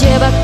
девок